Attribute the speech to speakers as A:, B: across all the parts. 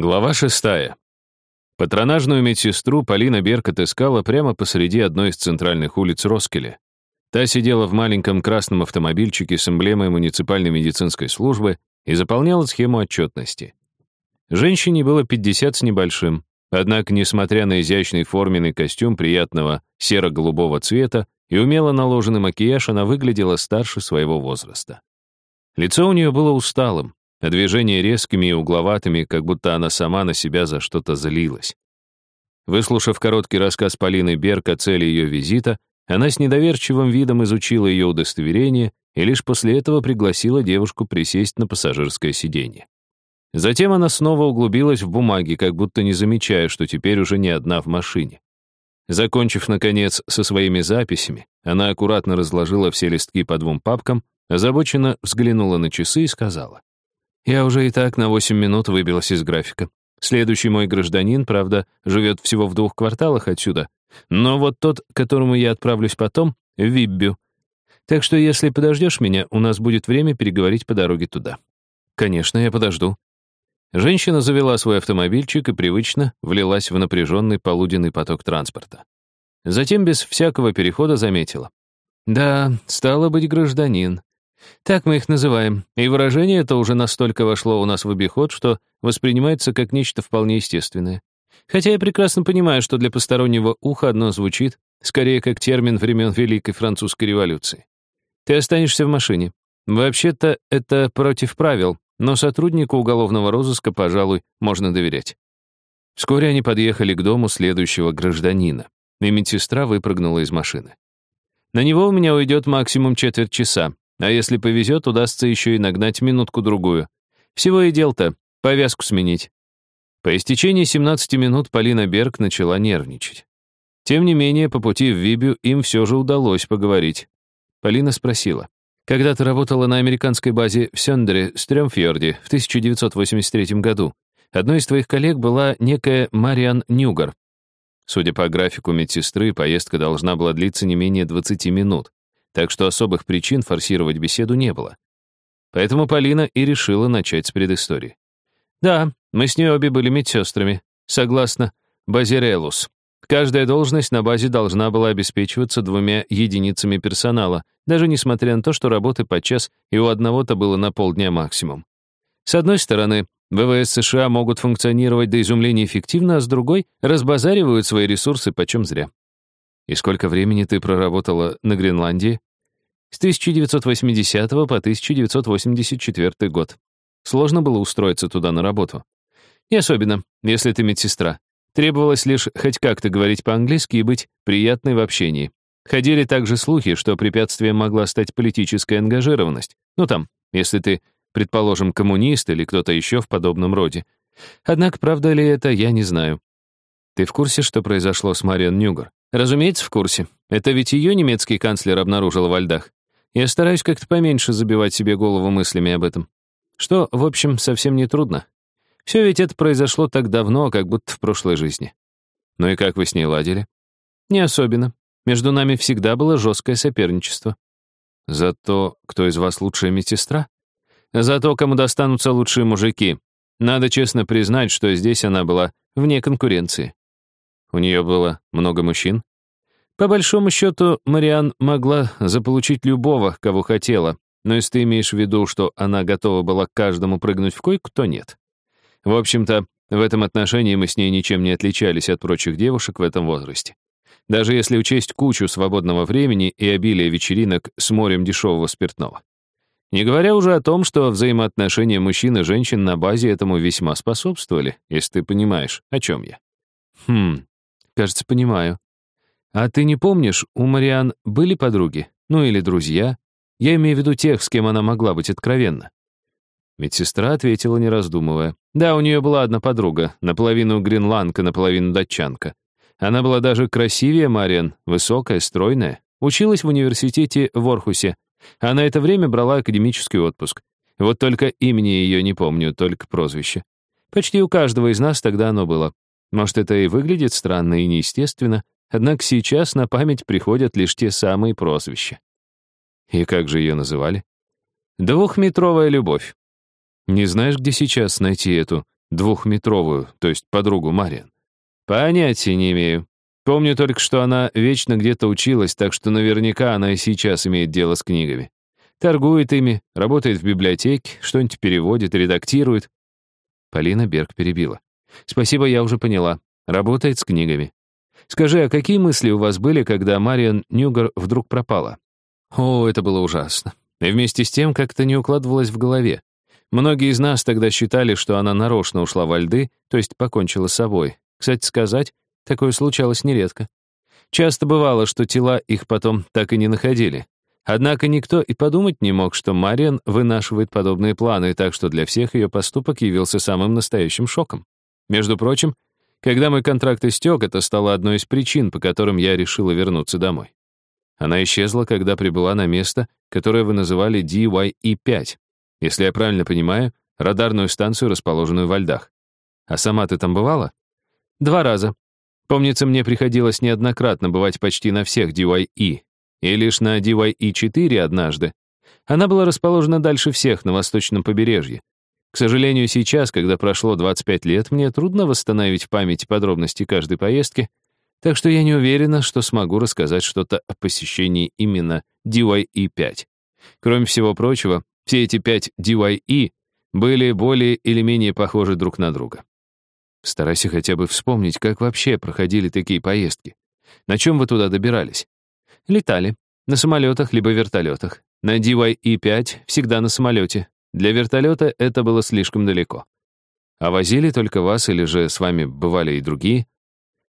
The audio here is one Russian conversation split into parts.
A: Глава шестая. Патронажную медсестру Полина Берг отыскала прямо посреди одной из центральных улиц Роскеля. Та сидела в маленьком красном автомобильчике с эмблемой муниципальной медицинской службы и заполняла схему отчетности. Женщине было 50 с небольшим, однако, несмотря на изящный форменный костюм приятного серо-голубого цвета и умело наложенный макияж, она выглядела старше своего возраста. Лицо у нее было усталым, а движения резкими и угловатыми, как будто она сама на себя за что-то злилась. Выслушав короткий рассказ Полины Берг о цели ее визита, она с недоверчивым видом изучила ее удостоверение и лишь после этого пригласила девушку присесть на пассажирское сиденье. Затем она снова углубилась в бумаги, как будто не замечая, что теперь уже не одна в машине. Закончив, наконец, со своими записями, она аккуратно разложила все листки по двум папкам, озабоченно взглянула на часы и сказала. Я уже и так на 8 минут выбилась из графика. Следующий мой гражданин, правда, живет всего в двух кварталах отсюда. Но вот тот, к которому я отправлюсь потом, в Виббю. Так что если подождешь меня, у нас будет время переговорить по дороге туда. Конечно, я подожду. Женщина завела свой автомобильчик и привычно влилась в напряженный полуденный поток транспорта. Затем без всякого перехода заметила. Да, стало быть, гражданин. Так мы их называем, и выражение это уже настолько вошло у нас в обиход, что воспринимается как нечто вполне естественное. Хотя я прекрасно понимаю, что для постороннего уха одно звучит скорее как термин времен Великой Французской революции. Ты останешься в машине. Вообще-то это против правил, но сотруднику уголовного розыска, пожалуй, можно доверять. Вскоре они подъехали к дому следующего гражданина, и медсестра выпрыгнула из машины. На него у меня уйдет максимум четверть часа, а если повезет, удастся еще и нагнать минутку-другую. Всего и дел-то, повязку сменить. По истечении 17 минут Полина Берг начала нервничать. Тем не менее, по пути в Вибю им все же удалось поговорить. Полина спросила. «Когда ты работала на американской базе в Сёндере, Стрёмфьорде, в 1983 году, одной из твоих коллег была некая Мариан Ньюгар. Судя по графику медсестры, поездка должна была длиться не менее 20 минут так что особых причин форсировать беседу не было. Поэтому Полина и решила начать с предыстории. Да, мы с ней обе были медсестрами. Согласно Базирелус. Каждая должность на базе должна была обеспечиваться двумя единицами персонала, даже несмотря на то, что работы подчас и у одного-то было на полдня максимум. С одной стороны, ВВС США могут функционировать до изумления эффективно, а с другой — разбазаривают свои ресурсы почем зря. И сколько времени ты проработала на Гренландии? С 1980 по 1984 год. Сложно было устроиться туда на работу. Не особенно, если ты медсестра. Требовалось лишь хоть как-то говорить по-английски и быть приятной в общении. Ходили также слухи, что препятствием могла стать политическая ангажированность. Ну там, если ты, предположим, коммунист или кто-то еще в подобном роде. Однако, правда ли это, я не знаю. Ты в курсе, что произошло с Мариан Нюгар? Разумеется, в курсе. Это ведь ее немецкий канцлер обнаружил во льдах. Я стараюсь как-то поменьше забивать себе голову мыслями об этом. Что, в общем, совсем не трудно. Все ведь это произошло так давно, как будто в прошлой жизни. Ну и как вы с ней ладили? Не особенно. Между нами всегда было жесткое соперничество. Зато кто из вас лучшая медсестра? Зато кому достанутся лучшие мужики. Надо честно признать, что здесь она была вне конкуренции. У нее было много мужчин? По большому счету, Мариан могла заполучить любого, кого хотела, но если ты имеешь в виду, что она готова была к каждому прыгнуть в койку, то нет. В общем-то, в этом отношении мы с ней ничем не отличались от прочих девушек в этом возрасте. Даже если учесть кучу свободного времени и обилие вечеринок с морем дешевого спиртного. Не говоря уже о том, что взаимоотношения мужчин и женщин на базе этому весьма способствовали, если ты понимаешь, о чем я. Хм, Кажется, понимаю. А ты не помнишь, у Мариан были подруги? Ну или друзья? Я имею в виду тех, с кем она могла быть откровенна. Медсестра ответила, не раздумывая. Да, у нее была одна подруга, наполовину гренландка, наполовину датчанка. Она была даже красивее Мариан, высокая, стройная. Училась в университете в Орхусе, а на это время брала академический отпуск. Вот только имени ее не помню, только прозвище. Почти у каждого из нас тогда оно было. Может, это и выглядит странно и неестественно, однако сейчас на память приходят лишь те самые прозвища. И как же ее называли? Двухметровая любовь. Не знаешь, где сейчас найти эту двухметровую, то есть подругу Мариан? Понятия не имею. Помню только, что она вечно где-то училась, так что наверняка она и сейчас имеет дело с книгами. Торгует ими, работает в библиотеке, что-нибудь переводит, редактирует. Полина Берг перебила. «Спасибо, я уже поняла. Работает с книгами. Скажи, а какие мысли у вас были, когда Мариан Ньюгар вдруг пропала?» О, это было ужасно. И вместе с тем как-то не укладывалось в голове. Многие из нас тогда считали, что она нарочно ушла во льды, то есть покончила с собой. Кстати сказать, такое случалось нередко. Часто бывало, что тела их потом так и не находили. Однако никто и подумать не мог, что Мариан вынашивает подобные планы, так что для всех ее поступок явился самым настоящим шоком. Между прочим, когда мой контракт истек, это стало одной из причин, по которым я решила вернуться домой. Она исчезла, когда прибыла на место, которое вы называли DYE-5, если я правильно понимаю, радарную станцию, расположенную во льдах. А сама ты там бывала? Два раза. Помнится, мне приходилось неоднократно бывать почти на всех DYE, и лишь на DYE-4 однажды. Она была расположена дальше всех на восточном побережье. К сожалению, сейчас, когда прошло 25 лет, мне трудно восстановить в памяти подробности каждой поездки, так что я не уверена, что смогу рассказать что-то о посещении именно DYE-5. Кроме всего прочего, все эти пять DYE были более или менее похожи друг на друга. Старайся хотя бы вспомнить, как вообще проходили такие поездки. На чем вы туда добирались? Летали. На самолетах либо вертолетах. На DYE-5 всегда на самолете. Для вертолета это было слишком далеко. А возили только вас или же с вами бывали и другие?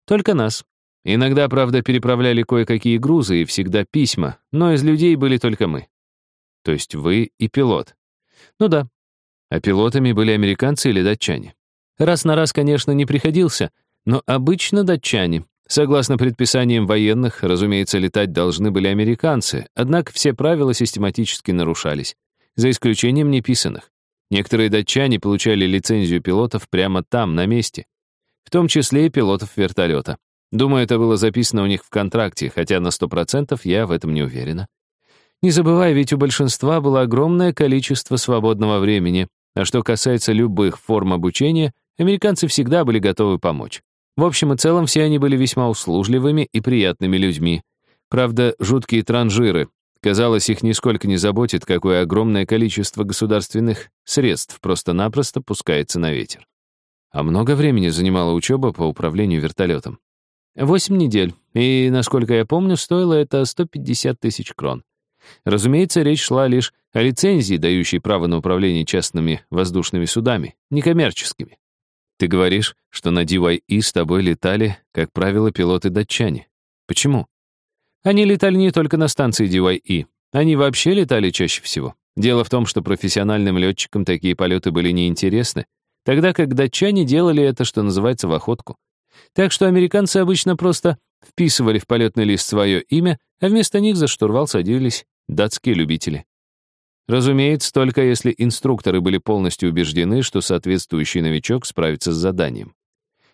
A: Только нас. Иногда, правда, переправляли кое-какие грузы и всегда письма, но из людей были только мы. То есть вы и пилот. Ну да. А пилотами были американцы или датчане? Раз на раз, конечно, не приходился, но обычно датчане. Согласно предписаниям военных, разумеется, летать должны были американцы, однако все правила систематически нарушались, за исключением неписанных. Некоторые датчане получали лицензию пилотов прямо там, на месте, в том числе и пилотов вертолета. Думаю, это было записано у них в контракте, хотя на 100% я в этом не уверена. Не забывай, ведь у большинства было огромное количество свободного времени, а что касается любых форм обучения, американцы всегда были готовы помочь. В общем и целом, все они были весьма услужливыми и приятными людьми. Правда, жуткие транжиры. Казалось, их нисколько не заботит, какое огромное количество государственных средств просто-напросто пускается на ветер. А много времени занимала учеба по управлению вертолетом. Восемь недель, и, насколько я помню, стоило это 150 тысяч крон. Разумеется, речь шла лишь о лицензии, дающей право на управление частными воздушными судами, некоммерческими. Ты говоришь, что на DYE с тобой летали, как правило, пилоты-датчане. Почему? Они летали не только на станции DYE. Они вообще летали чаще всего. Дело в том, что профессиональным летчикам такие полеты были неинтересны, тогда как датчане делали это, что называется, в охотку. Так что американцы обычно просто вписывали в полетный лист свое имя, а вместо них за штурвал садились датские любители. Разумеется, только если инструкторы были полностью убеждены, что соответствующий новичок справится с заданием.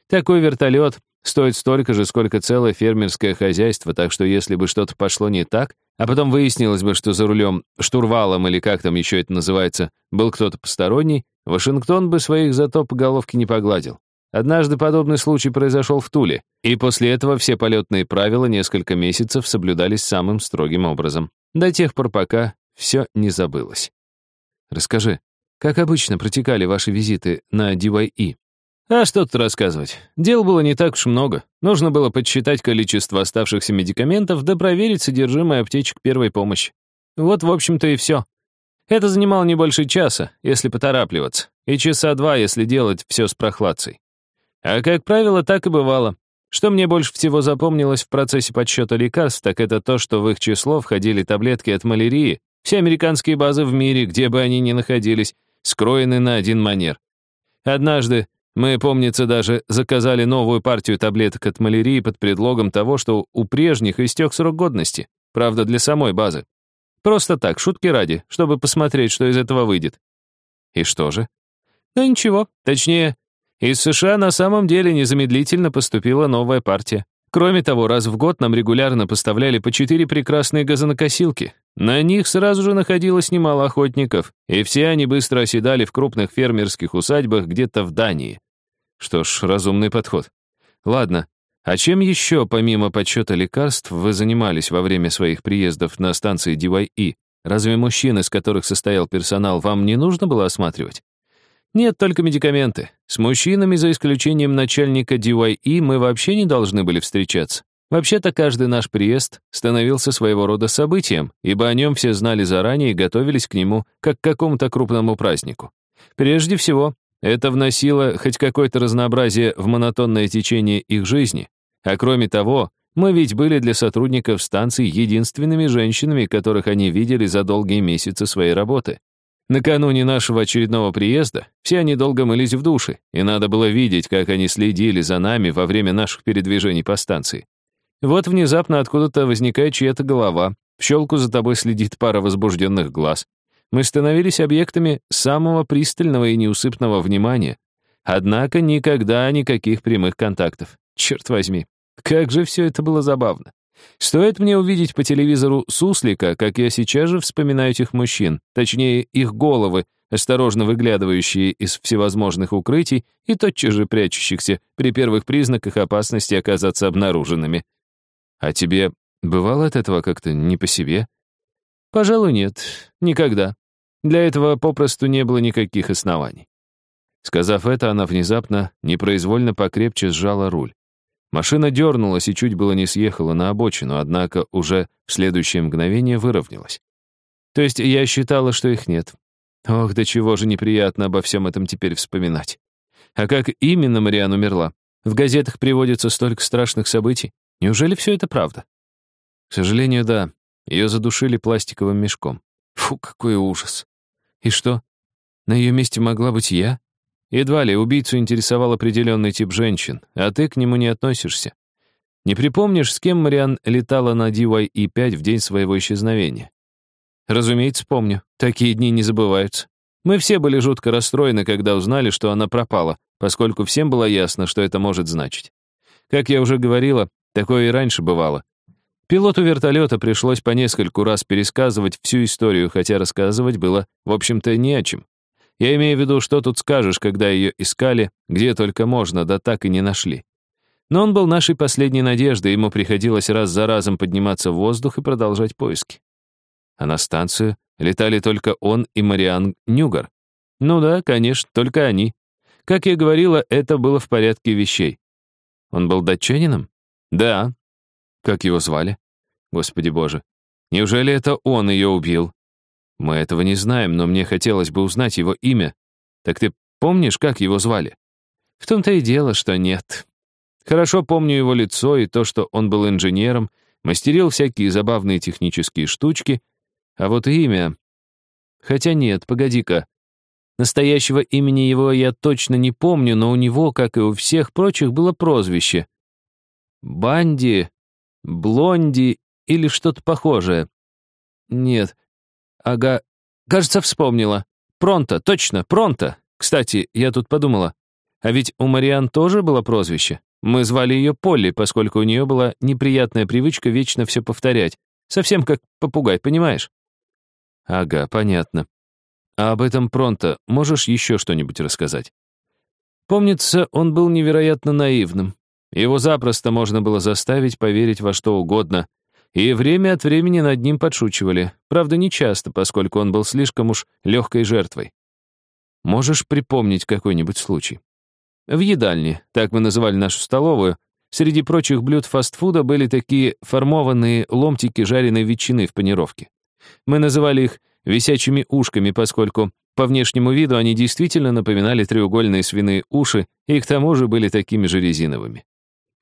A: Такой вертолет стоит столько же, сколько целое фермерское хозяйство, так что если бы что-то пошло не так, а потом выяснилось бы, что за рулем, штурвалом или как там еще это называется, был кто-то посторонний, Вашингтон бы своих зато по головке не погладил. Однажды подобный случай произошел в Туле, и после этого все полетные правила несколько месяцев соблюдались самым строгим образом, до тех пор, пока все не забылось. Расскажи, как обычно протекали ваши визиты на DYE? А что тут рассказывать? Дел было не так уж много. Нужно было подсчитать количество оставшихся медикаментов да проверить содержимое аптечек первой помощи. Вот, в общем-то, и все. Это занимало не больше часа, если поторапливаться, и часа два, если делать все с прохладцей. А как правило, так и бывало. Что мне больше всего запомнилось в процессе подсчета лекарств, так это то, что в их число входили таблетки от малярии. Все американские базы в мире, где бы они ни находились, скроены на один манер. Однажды мы, помнится, даже заказали новую партию таблеток от малярии под предлогом того, что у прежних истек срок годности, правда, для самой базы. Просто так, шутки ради, чтобы посмотреть, что из этого выйдет. И что же? Да ничего, точнее, из США на самом деле незамедлительно поступила новая партия. Кроме того, раз в год нам регулярно поставляли по четыре прекрасные газонокосилки. На них сразу же находилось немало охотников, и все они быстро оседали в крупных фермерских усадьбах где-то в Дании. Что ж, разумный подход. Ладно, а чем еще, помимо подсчета лекарств, вы занимались во время своих приездов на станции DYE? Разве мужчин, из которых состоял персонал, вам не нужно было осматривать? Нет, только медикаменты. С мужчинами, за исключением начальника DYE, мы вообще не должны были встречаться. Вообще-то каждый наш приезд становился своего рода событием, ибо о нем все знали заранее и готовились к нему, как к какому-то крупному празднику. Прежде всего, это вносило хоть какое-то разнообразие в монотонное течение их жизни. А кроме того, мы ведь были для сотрудников станции единственными женщинами, которых они видели за долгие месяцы своей работы. Накануне нашего очередного приезда все они долго мылись в душе, и надо было видеть, как они следили за нами во время наших передвижений по станции. Вот внезапно откуда-то возникает чья-то голова, в щелку за тобой следит пара возбужденных глаз. Мы становились объектами самого пристального и неусыпного внимания. Однако никогда никаких прямых контактов. Черт возьми, как же все это было забавно. Стоит мне увидеть по телевизору суслика, как я сейчас же вспоминаю этих мужчин, точнее, их головы, осторожно выглядывающие из всевозможных укрытий и тотчас же прячущихся при первых признаках опасности оказаться обнаруженными. А тебе бывало от этого как-то не по себе? Пожалуй, нет. Никогда. Для этого попросту не было никаких оснований. Сказав это, она внезапно, непроизвольно покрепче сжала руль. Машина дернулась и чуть было не съехала на обочину, однако уже в следующее мгновение выровнялась. То есть я считала, что их нет. Ох, до чего же неприятно обо всем этом теперь вспоминать. А как именно Мариан умерла? В газетах приводится столько страшных событий. Неужели все это правда? К сожалению, да. Ее задушили пластиковым мешком. Фу, какой ужас. И что? На ее месте могла быть я? Едва ли убийцу интересовал определенный тип женщин, а ты к нему не относишься. Не припомнишь, с кем Мариан летала на DYE-5 в день своего исчезновения? Разумеется, помню. Такие дни не забываются. Мы все были жутко расстроены, когда узнали, что она пропала, поскольку всем было ясно, что это может значить. Как я уже говорила, Такое и раньше бывало. Пилоту вертолета пришлось по нескольку раз пересказывать всю историю, хотя рассказывать было, в общем-то, не о чем. Я имею в виду, что тут скажешь, когда ее искали, где только можно, да так и не нашли. Но он был нашей последней надеждой, ему приходилось раз за разом подниматься в воздух и продолжать поиски. А на станцию летали только он и Мариан Нюгар. Ну да, конечно, только они. Как я говорила, это было в порядке вещей. Он был датчанином? Да. Как его звали? Господи боже. Неужели это он ее убил? Мы этого не знаем, но мне хотелось бы узнать его имя. Так ты помнишь, как его звали? В том-то и дело, что нет. Хорошо помню его лицо и то, что он был инженером, мастерил всякие забавные технические штучки, а вот имя... Хотя нет, погоди-ка. Настоящего имени его я точно не помню, но у него, как и у всех прочих, было прозвище. Банди, Блонди или что-то похожее. Нет. Ага. Кажется, вспомнила. Пронто, точно, Пронто. Кстати, я тут подумала. А ведь у Мариан тоже было прозвище. Мы звали ее Полли, поскольку у нее была неприятная привычка вечно все повторять. Совсем как попугай, понимаешь? Ага, понятно. А об этом Пронто можешь еще что-нибудь рассказать? Помнится, он был невероятно наивным. Его запросто можно было заставить поверить во что угодно, и время от времени над ним подшучивали, правда, не часто, поскольку он был слишком уж легкой жертвой. Можешь припомнить какой-нибудь случай? В едальне, так мы называли нашу столовую, среди прочих блюд фастфуда были такие формованные ломтики жареной ветчины в панировке. Мы называли их висячими ушками, поскольку по внешнему виду они действительно напоминали треугольные свиные уши и к тому же были такими же резиновыми.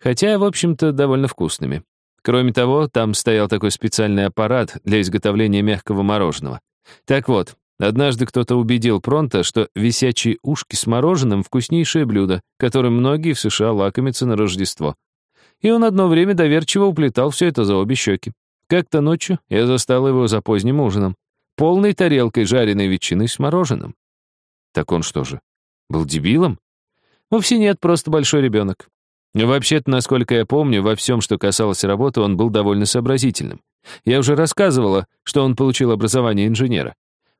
A: Хотя, в общем-то, довольно вкусными. Кроме того, там стоял такой специальный аппарат для изготовления мягкого мороженого. Так вот, однажды кто-то убедил Пронто, что висячие ушки с мороженым — вкуснейшее блюдо, которым многие в США лакомятся на Рождество. И он одно время доверчиво уплетал все это за обе щеки. Как-то ночью я застал его за поздним ужином, полной тарелкой жареной ветчины с мороженым. Так он что же, был дебилом? Вовсе нет, просто большой ребенок. Вообще-то, насколько я помню, во всем, что касалось работы, он был довольно сообразительным. Я уже рассказывала, что он получил образование инженера.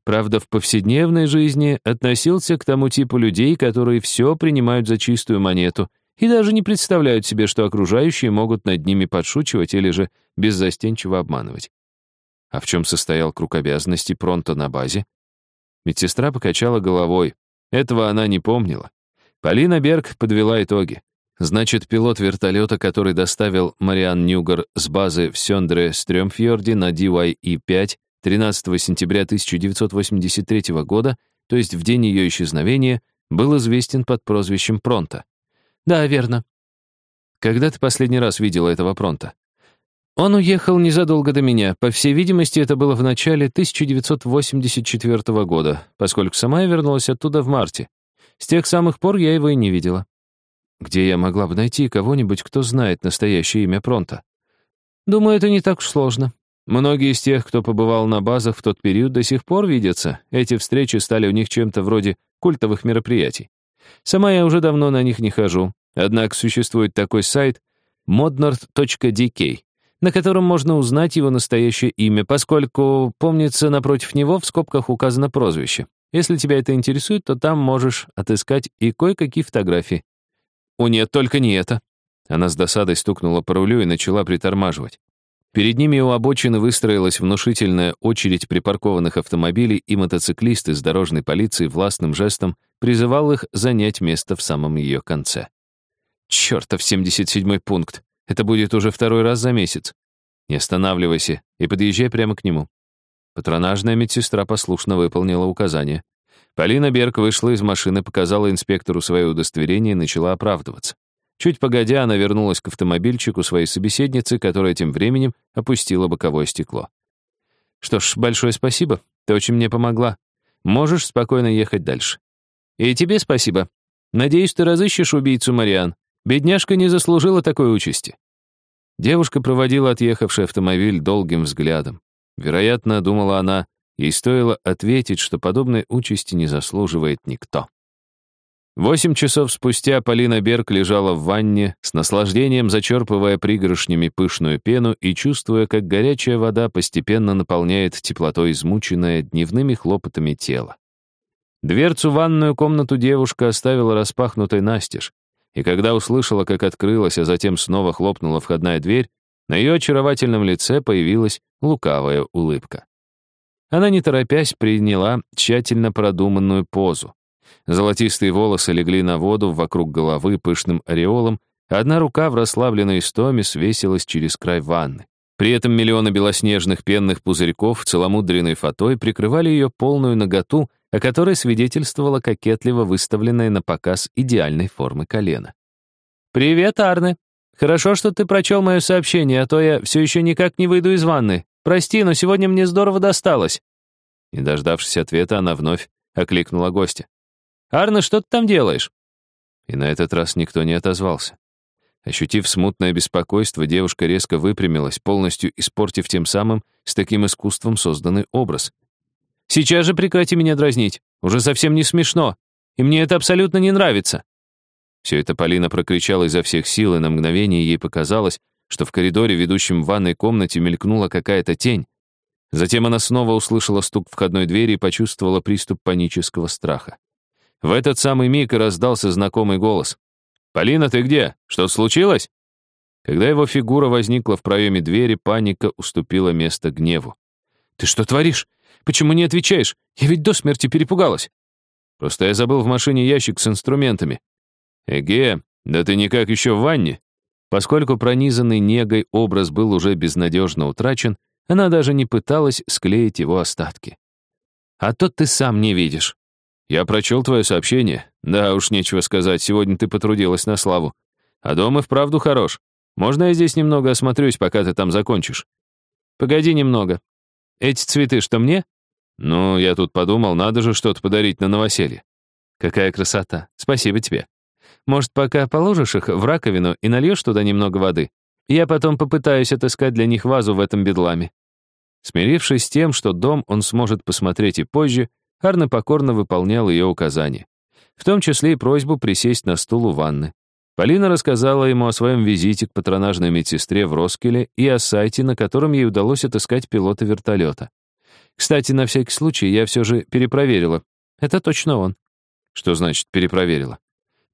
A: Правда, в повседневной жизни относился к тому типу людей, которые все принимают за чистую монету и даже не представляют себе, что окружающие могут над ними подшучивать или же беззастенчиво обманывать. А в чем состоял круг обязанностей Пронто на базе? Медсестра покачала головой. Этого она не помнила. Полина Берг подвела итоги. Значит, пилот вертолета, который доставил Мариан Нюгар с базы в Сёндре-Стрёмфьорде на DYE-5 13 сентября 1983 года, то есть в день ее исчезновения, был известен под прозвищем Пронто. «Да, верно». «Когда ты последний раз видела этого Пронто?» Он уехал незадолго до меня. По всей видимости, это было в начале 1984 года, поскольку сама я вернулась оттуда в марте. С тех самых пор я его и не видела. Где я могла бы найти кого-нибудь, кто знает настоящее имя Пронта? Думаю, это не так уж сложно. Многие из тех, кто побывал на базах в тот период, до сих пор видятся. Эти встречи стали у них чем-то вроде культовых мероприятий. Сама я уже давно на них не хожу. Однако существует такой сайт modnord.dk, на котором можно узнать его настоящее имя, поскольку, помнится, напротив него в скобках указано прозвище. Если тебя это интересует, то там можешь отыскать и кое-какие фотографии. О нет, только не это. Она с досадой стукнула по рулю и начала притормаживать. Перед ними у обочины выстроилась внушительная очередь припаркованных автомобилей, и мотоциклист из дорожной полиции властным жестом призывал их занять место в самом ее конце. Чертов 77-й пункт. Это будет уже второй раз за месяц. Не останавливайся и подъезжай прямо к нему. Патронажная медсестра послушно выполнила указание. Полина Берг вышла из машины, показала инспектору свое удостоверение и начала оправдываться. Чуть погодя, она вернулась к автомобильчику своей собеседницы, которая тем временем опустила боковое стекло. «Что ж, большое спасибо. Ты очень мне помогла. Можешь спокойно ехать дальше. И тебе спасибо. Надеюсь, ты разыщешь убийцу Мариан. Бедняжка не заслужила такой участи». Девушка проводила отъехавший автомобиль долгим взглядом. Вероятно, думала она, ей стоило ответить, что подобной участи не заслуживает никто. Восемь часов спустя Полина Берг лежала в ванне, с наслаждением зачерпывая пригоршнями пышную пену и чувствуя, как горячая вода постепенно наполняет теплотой измученное дневными хлопотами тело. Дверцу ванную комнату девушка оставила распахнутой настежь, и когда услышала, как открылась, а затем снова хлопнула входная дверь, на ее очаровательном лице появилась лукавая улыбка. Она, не торопясь, приняла тщательно продуманную позу. Золотистые волосы легли на воду вокруг головы пышным ореолом, а одна рука в расслабленной истоме свесилась через край ванны. При этом миллионы белоснежных пенных пузырьков целомудренной фатой прикрывали ее полную наготу, о которой свидетельствовала кокетливо выставленная на показ идеальной формы колена. «Привет, Арне. Хорошо, что ты прочел мое сообщение, а то я все еще никак не выйду из ванны. Прости, но сегодня мне здорово досталось». Не дождавшись ответа, она вновь окликнула гостя. «Арне, что ты там делаешь?» И на этот раз никто не отозвался. Ощутив смутное беспокойство, девушка резко выпрямилась, полностью испортив тем самым с таким искусством созданный образ. «Сейчас же прекрати меня дразнить. Уже совсем не смешно. И мне это абсолютно не нравится». Все это Полина прокричала изо всех сил, и на мгновение ей показалось, что в коридоре, ведущем в ванной комнате, мелькнула какая-то тень. Затем она снова услышала стук входной двери и почувствовала приступ панического страха. В этот самый миг раздался знакомый голос. «Полина, ты где? Что случилось?» Когда его фигура возникла в проеме двери, паника уступила место гневу. «Ты что творишь? Почему не отвечаешь? Я ведь до смерти перепугалась». «Просто я забыл в машине ящик с инструментами». «Эге, да ты никак еще в ванне?» Поскольку пронизанный негой образ был уже безнадежно утрачен, она даже не пыталась склеить его остатки. «А то ты сам не видишь». «Я прочел твое сообщение. Да уж, нечего сказать, сегодня ты потрудилась на славу. А дом и вправду хорош. Можно я здесь немного осмотрюсь, пока ты там закончишь?» «Погоди немного. Эти цветы что, мне?» «Ну, я тут подумал, надо же что-то подарить на новоселье». «Какая красота. Спасибо тебе. Может, пока положишь их в раковину и нальешь туда немного воды? Я потом попытаюсь отыскать для них вазу в этом бедламе». Смирившись с тем, что дом он сможет посмотреть и позже, Арне покорно выполнял ее указания, в том числе и просьбу присесть на стул у ванны. Полина рассказала ему о своем визите к патронажной медсестре в Роскеле и о сайте, на котором ей удалось отыскать пилота вертолета. Кстати, на всякий случай я все же перепроверила. Это точно он. Что значит перепроверила?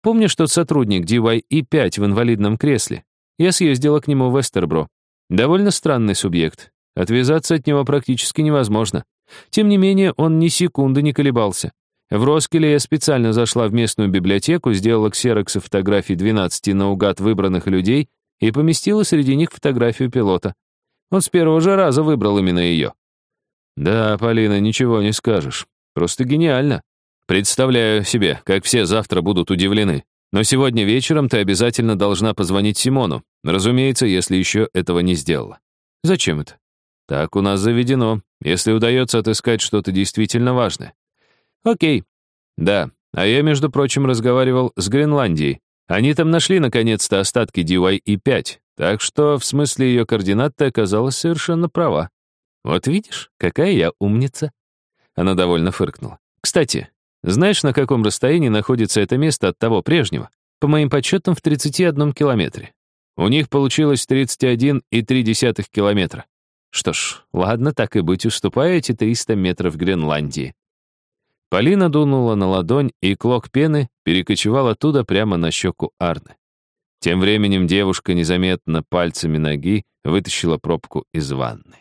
A: Помнишь тот сотрудник DYE-5 в инвалидном кресле? Я съездила к нему в Эстербро. Довольно странный субъект. Отвязаться от него практически невозможно. Тем не менее, он ни секунды не колебался. В Роскеле я специально зашла в местную библиотеку, сделала ксероксы фотографий 12 наугад выбранных людей и поместила среди них фотографию пилота. Он с первого же раза выбрал именно ее. Да, Полина, ничего не скажешь. Просто гениально. Представляю себе, как все завтра будут удивлены. Но сегодня вечером ты обязательно должна позвонить Симону. Разумеется, если еще этого не сделала. Зачем это? Так у нас заведено, если удается отыскать что-то действительно важное. Окей. Да, а я, между прочим, разговаривал с Гренландией. Они там нашли, наконец-то, остатки DYE-5, так что в смысле ее координат ты оказалась совершенно права. Вот видишь, какая я умница. Она довольно фыркнула. Кстати, знаешь, на каком расстоянии находится это место от того прежнего? По моим подсчетам, в 31 километре. У них получилось 31,3 километра. Что ж, ладно, так и быть, уступаю эти 300 метров Гренландии. Полина дунула на ладонь, и клок пены перекочевал оттуда прямо на щеку Арны. Тем временем девушка незаметно пальцами ноги вытащила пробку из ванны.